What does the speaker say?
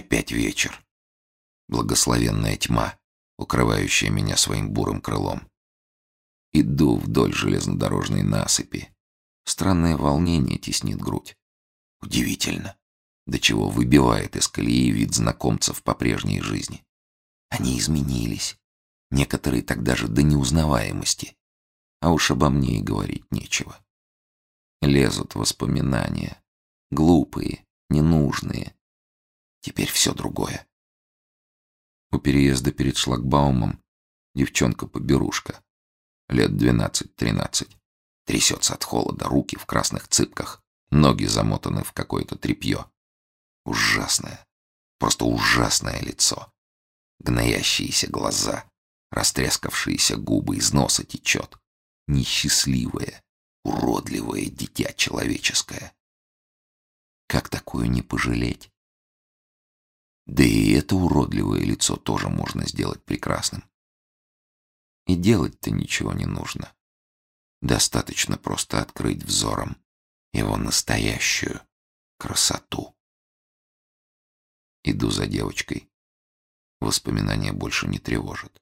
опять вечер. Благословенная тьма, укрывающая меня своим бурым крылом. Иду вдоль железнодорожной насыпи. Странное волнение теснит грудь. Удивительно, до чего выбивает из колеи вид знакомцев по прежней жизни. Они изменились. Некоторые так даже до неузнаваемости. А уж обо мне и говорить нечего. Лезут воспоминания. Глупые, ненужные. Все другое. У переезда перед шлагбаумом девчонка-поберушка. Лет двенадцать-тринадцать. Трясется от холода, руки в красных цыпках, ноги замотаны в какое-то тряпье. Ужасное, просто ужасное лицо. Гноящиеся глаза, растрескавшиеся губы, из носа течет. Несчастливое, уродливое дитя человеческое. Как такую не пожалеть? Да и это уродливое лицо тоже можно сделать прекрасным. И делать-то ничего не нужно. Достаточно просто открыть взором его настоящую красоту. Иду за девочкой. Воспоминания больше не тревожат.